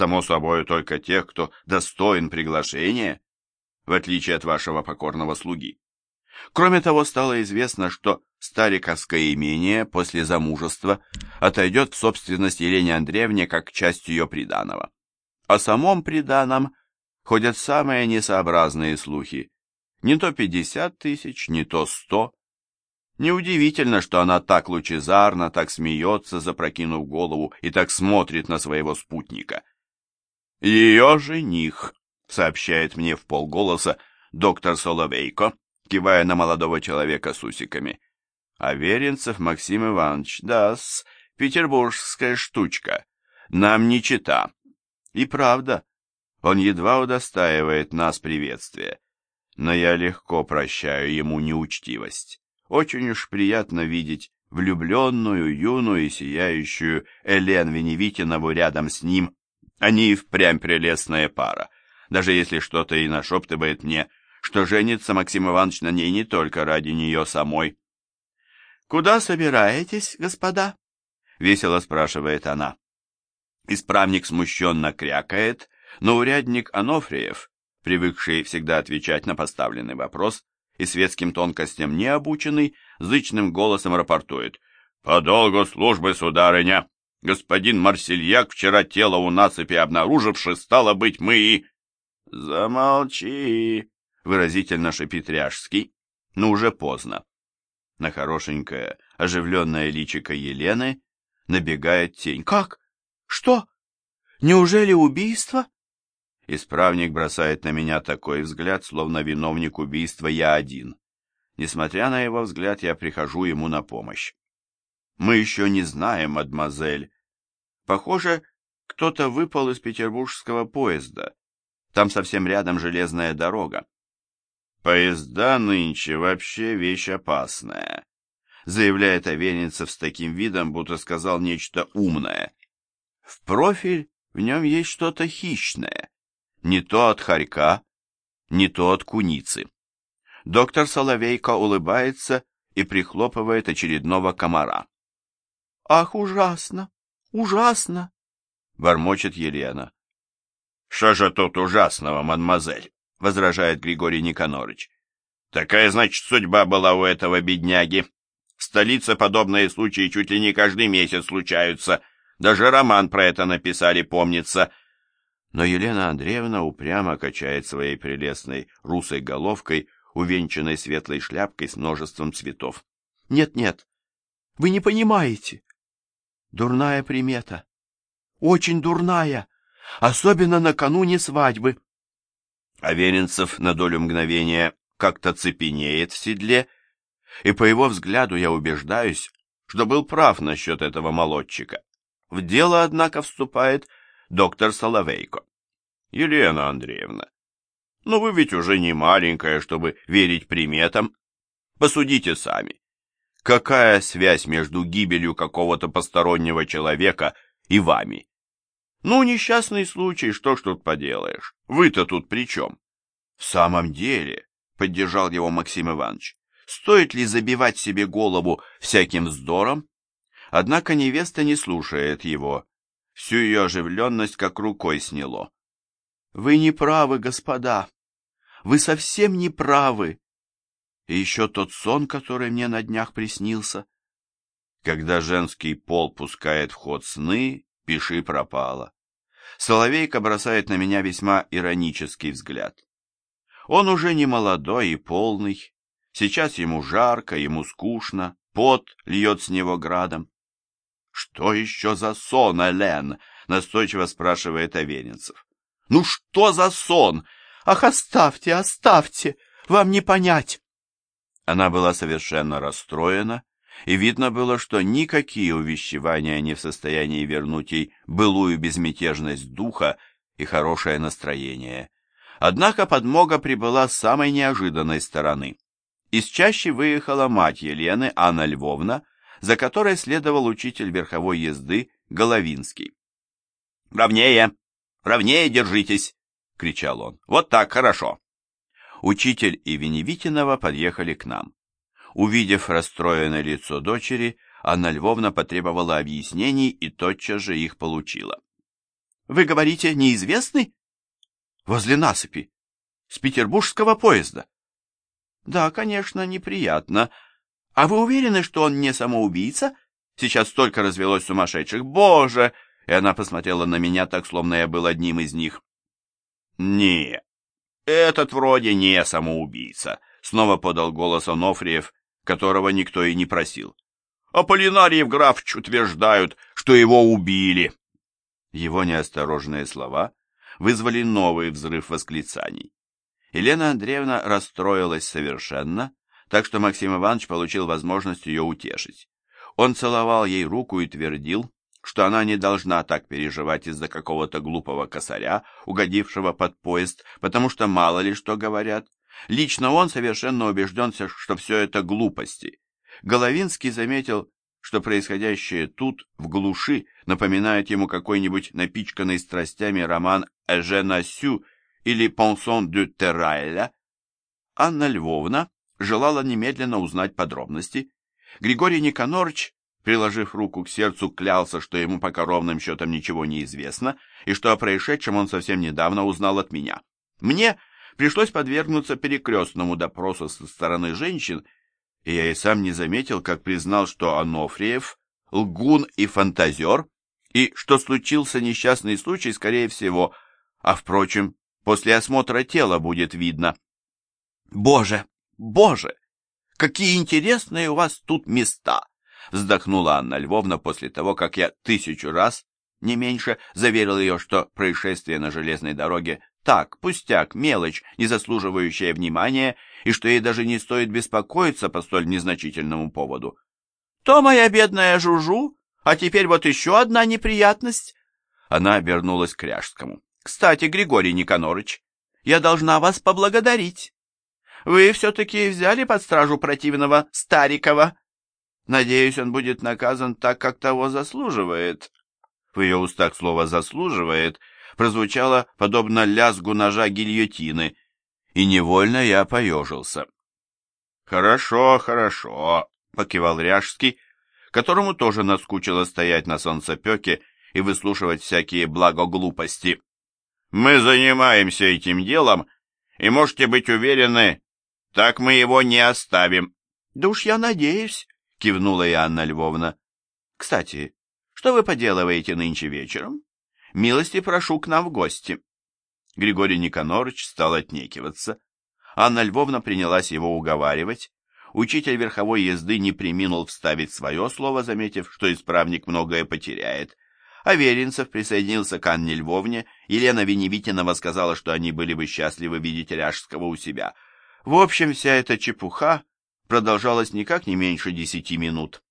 Само собой, только тех, кто достоин приглашения, в отличие от вашего покорного слуги. Кроме того, стало известно, что Стариковское имение после замужества отойдет в собственность Елене Андреевне как часть ее приданого. О самом приданом ходят самые несообразные слухи. Не то пятьдесят тысяч, не то сто. Неудивительно, что она так лучезарно, так смеется, запрокинув голову, и так смотрит на своего спутника. «Ее жених», — сообщает мне в полголоса доктор Соловейко, кивая на молодого человека с усиками. Аверинцев Максим Иванович, да-с, петербургская штучка. Нам не чита. И правда, он едва удостаивает нас приветствия. Но я легко прощаю ему неучтивость. Очень уж приятно видеть влюбленную, юную и сияющую Элен Веневитинову рядом с ним. Они и впрямь прелестная пара, даже если что-то и нашептывает мне, что женится Максим Иванович на ней не только ради нее самой. «Куда собираетесь, господа?» — весело спрашивает она. Исправник смущенно крякает, но урядник Анофриев, привыкший всегда отвечать на поставленный вопрос и светским тонкостям не обученный, зычным голосом рапортует. «По долгу службы, сударыня, господин Марсельяк вчера тело у насыпи обнаруживши, стало быть, мы и...» «Замолчи!» — выразительно шипит Ряжский, но уже поздно. На хорошенькое, оживленное личико Елены набегает тень. «Как? Что? Неужели убийство?» Исправник бросает на меня такой взгляд, словно виновник убийства я один. Несмотря на его взгляд, я прихожу ему на помощь. «Мы еще не знаем, мадемуазель. Похоже, кто-то выпал из петербургского поезда. Там совсем рядом железная дорога. «Поезда нынче вообще вещь опасная», — заявляет Аверинцев с таким видом, будто сказал нечто умное. В профиль в нем есть что-то хищное, не то от хорька, не то от куницы. Доктор Соловейко улыбается и прихлопывает очередного комара. «Ах, ужасно! Ужасно!» — бормочет Елена. «Что же тут ужасного, мадемуазель?» — возражает Григорий Никонорыч. «Такая, значит, судьба была у этого бедняги. В столице подобные случаи чуть ли не каждый месяц случаются. Даже роман про это написали, помнится». Но Елена Андреевна упрямо качает своей прелестной русой головкой, увенчанной светлой шляпкой с множеством цветов. «Нет-нет, вы не понимаете. Дурная примета. Очень дурная, особенно накануне свадьбы». Аверинцев на долю мгновения как-то цепенеет в седле, и по его взгляду я убеждаюсь, что был прав насчет этого молодчика. В дело, однако, вступает доктор Соловейко. Елена Андреевна, но ну вы ведь уже не маленькая, чтобы верить приметам. Посудите сами. Какая связь между гибелью какого-то постороннего человека и вами? Ну, несчастный случай, что ж тут поделаешь? Вы-то тут при чем? В самом деле, поддержал его Максим Иванович, стоит ли забивать себе голову всяким вздором? Однако невеста не слушает его. Всю ее оживленность как рукой сняло. Вы не правы, господа. Вы совсем не правы. И еще тот сон, который мне на днях приснился. Когда женский пол пускает в ход сны, пиши пропало. Соловейка бросает на меня весьма иронический взгляд. Он уже не молодой и полный. Сейчас ему жарко, ему скучно, пот льет с него градом. «Что еще за сон, Элен?» — настойчиво спрашивает Аверинцев. «Ну что за сон? Ах, оставьте, оставьте! Вам не понять!» Она была совершенно расстроена, и видно было, что никакие увещевания не в состоянии вернуть ей былую безмятежность духа и хорошее настроение. Однако подмога прибыла с самой неожиданной стороны. Из чаще выехала мать Елены, Анна Львовна, за которой следовал учитель верховой езды Головинский. «Ровнее! Ровнее держитесь!» — кричал он. «Вот так, хорошо!» Учитель и Веневитинова подъехали к нам. Увидев расстроенное лицо дочери, Анна Львовна потребовала объяснений и тотчас же их получила. Вы говорите, неизвестный? Возле насыпи. С петербургского поезда. Да, конечно, неприятно. А вы уверены, что он не самоубийца? Сейчас столько развелось сумасшедших. Боже! И она посмотрела на меня так, словно я был одним из них. Не, этот вроде не самоубийца, снова подал голос Онофриев, которого никто и не просил. Аполлинарий Графч утверждают, что его убили. Его неосторожные слова вызвали новый взрыв восклицаний. Елена Андреевна расстроилась совершенно, так что Максим Иванович получил возможность ее утешить. Он целовал ей руку и твердил, что она не должна так переживать из-за какого-то глупого косаря, угодившего под поезд, потому что мало ли что говорят. Лично он совершенно убежден, что все это глупости. Головинский заметил, что происходящее тут, в глуши, напоминает ему какой-нибудь напичканный страстями роман Эжена Сю или Понсон дю Террайля. Анна Львовна желала немедленно узнать подробности. Григорий Никонорович, приложив руку к сердцу, клялся, что ему пока ровным счетом ничего не известно, и что о происшедшем он совсем недавно узнал от меня. Мне пришлось подвергнуться перекрестному допросу со стороны женщин, и я и сам не заметил, как признал, что Анофриев — лгун и фантазер, и что случился несчастный случай, скорее всего, а, впрочем, после осмотра тела будет видно. «Боже, боже, какие интересные у вас тут места!» Вздохнула Анна Львовна после того, как я тысячу раз, не меньше, заверил ее, что происшествие на железной дороге так, пустяк, мелочь, не заслуживающая внимания, и что ей даже не стоит беспокоиться по столь незначительному поводу. «То моя бедная Жужу, а теперь вот еще одна неприятность». Она обернулась к Ряжскому. «Кстати, Григорий Никонорыч, я должна вас поблагодарить. Вы все-таки взяли под стражу противного Старикова. Надеюсь, он будет наказан так, как того заслуживает». В ее устах слово «заслуживает» прозвучало подобно лязгу ножа гильотины, и невольно я поежился. «Хорошо, хорошо», — покивал Ряжский, которому тоже наскучило стоять на солнцепеке и выслушивать всякие благоглупости. «Мы занимаемся этим делом, и можете быть уверены, так мы его не оставим». «Да уж я надеюсь», — кивнула и Анна Львовна. «Кстати, что вы поделываете нынче вечером?» Милости прошу к нам в гости. Григорий Никонорович стал отнекиваться. Анна Львовна принялась его уговаривать. Учитель верховой езды не приминул вставить свое слово, заметив, что исправник многое потеряет. Аверинцев присоединился к Анне Львовне, Елена Веневитинова сказала, что они были бы счастливы видеть Ряжского у себя. В общем, вся эта чепуха продолжалась никак не меньше десяти минут.